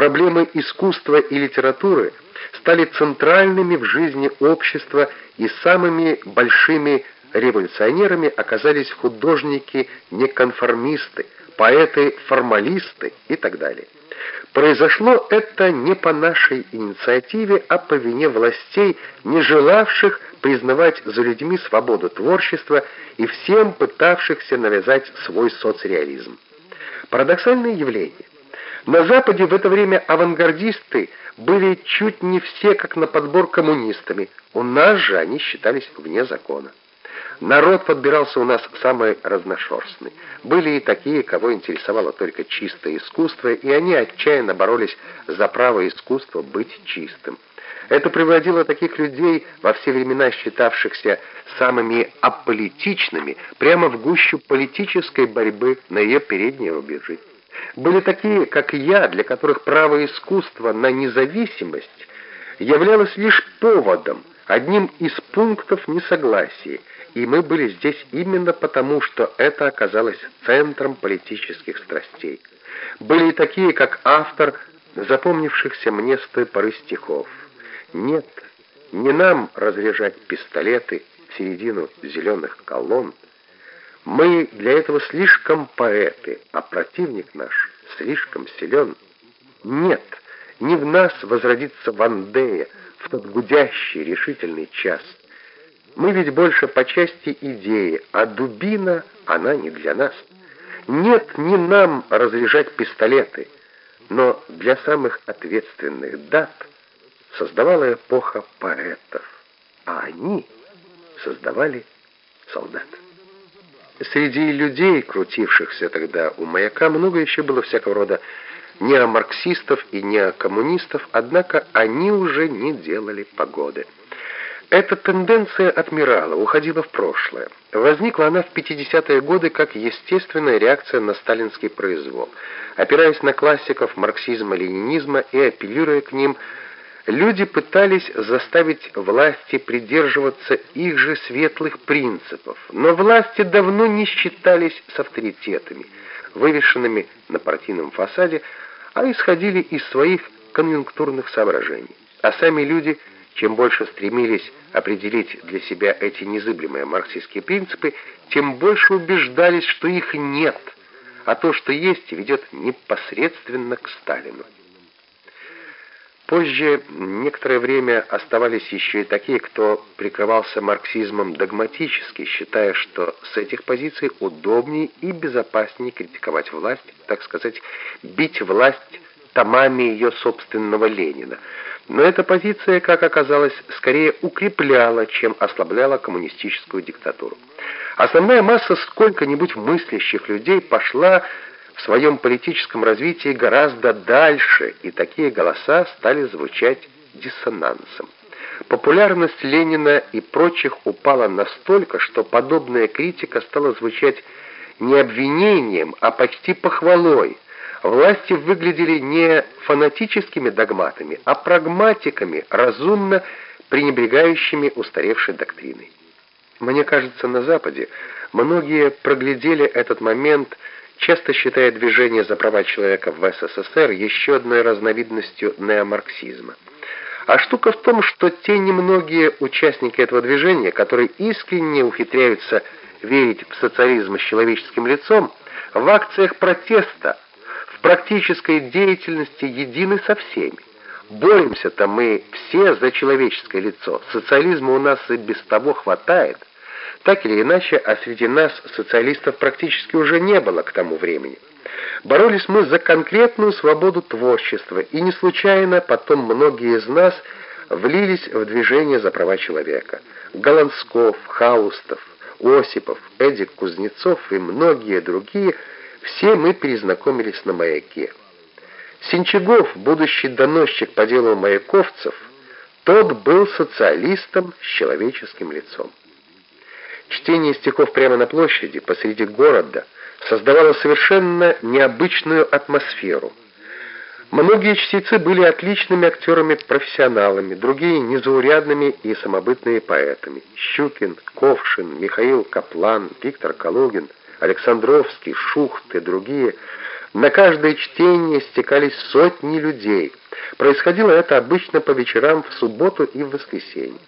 проблемы искусства и литературы стали центральными в жизни общества и самыми большими революционерами оказались художники-неконформисты, поэты-формалисты и так далее. Произошло это не по нашей инициативе, а по вине властей, не желавших признавать за людьми свободу творчества и всем пытавшихся навязать свой соцреализм. Парадоксальное явление. На Западе в это время авангардисты были чуть не все как на подбор коммунистами. У нас же они считались вне закона. Народ подбирался у нас самый разношерстный. Были и такие, кого интересовало только чистое искусство, и они отчаянно боролись за право искусства быть чистым. Это приводило таких людей, во все времена считавшихся самыми аполитичными, прямо в гущу политической борьбы на ее передние рубежи. Были такие, как я, для которых право искусства на независимость являлось лишь поводом, одним из пунктов несогласия, и мы были здесь именно потому, что это оказалось центром политических страстей. Были и такие, как автор запомнившихся мне с той поры стихов. Нет, не нам разряжать пистолеты в середину зеленых колонн. Мы для этого слишком поэты, а противник наш слишком силен. Нет, не в нас возродится Вандея в тот гудящий решительный час — мы ведь больше по части идеи, а дубина, она не для нас. Нет, не нам разряжать пистолеты, но для самых ответственных дат создавала эпоха поэтов, а они создавали солдат. Среди людей, крутившихся тогда у маяка, много еще было всякого рода неомарксистов и неокоммунистов, однако они уже не делали погоды. Эта тенденция отмирала, уходила в прошлое. Возникла она в 50-е годы как естественная реакция на сталинский произвол. Опираясь на классиков марксизма-ленинизма и апеллируя к ним, люди пытались заставить власти придерживаться их же светлых принципов. Но власти давно не считались с авторитетами, вывешенными на партийном фасаде, а исходили из своих конъюнктурных соображений. А сами люди – чем больше стремились определить для себя эти незыблемые марксистские принципы, тем больше убеждались, что их нет, а то, что есть, ведет непосредственно к Сталину. Позже некоторое время оставались еще и такие, кто прикрывался марксизмом догматически, считая, что с этих позиций удобнее и безопаснее критиковать власть, так сказать, бить власть томами ее собственного Ленина – но эта позиция, как оказалось, скорее укрепляла, чем ослабляла коммунистическую диктатуру. Основная масса сколько-нибудь мыслящих людей пошла в своем политическом развитии гораздо дальше, и такие голоса стали звучать диссонансом. Популярность Ленина и прочих упала настолько, что подобная критика стала звучать не обвинением, а почти похвалой – власти выглядели не фанатическими догматами, а прагматиками, разумно пренебрегающими устаревшей доктриной. Мне кажется, на Западе многие проглядели этот момент, часто считая движение за права человека в СССР еще одной разновидностью неомарксизма. А штука в том, что те немногие участники этого движения, которые искренне ухитряются верить в социализм с человеческим лицом, в акциях протеста практической деятельности едины со всеми. Боремся-то мы все за человеческое лицо. Социализма у нас и без того хватает. Так или иначе, а среди нас социалистов практически уже не было к тому времени. Боролись мы за конкретную свободу творчества, и не случайно потом многие из нас влились в движение за права человека. Голландсков, Хаустов, Осипов, Эдик Кузнецов и многие другие – все мы перезнакомились на маяке. Синчагов, будущий доносчик по делу маяковцев, тот был социалистом с человеческим лицом. Чтение стихов прямо на площади, посреди города, создавало совершенно необычную атмосферу. Многие чтецы были отличными актерами-профессионалами, другие — незаурядными и самобытными поэтами. Щукин, Ковшин, Михаил Каплан, Виктор Калугин — Александровский, Шухт и другие На каждое чтение стекались сотни людей. Происходило это обычно по вечерам в субботу и в воскресенье.